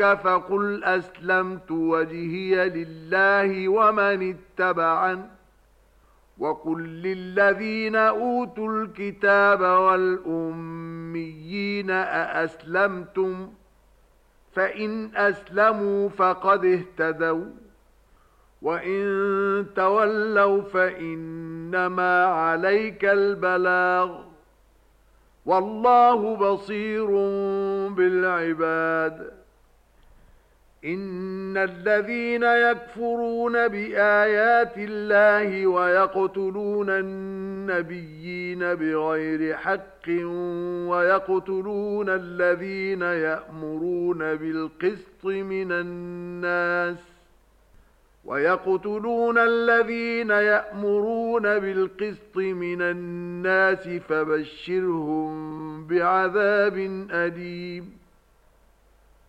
حاجوك فقل أسلمت وجهي لله ومن اتبعا وقل للذين أوتوا الكتاب والأميين أأسلمتم فإن أسلموا فقد اهتدوا وإن تولوا فإنما عليك البلاغ والله بصير بالعباد إن الذين يكفرون بآيات الله ويقتلون النبيين بغير حق ويقتلون الذين يأمرون بالقسط من الناس ويقتلون الذين يأمرون بالقسط من الناس فبشرهم بعذاب أليم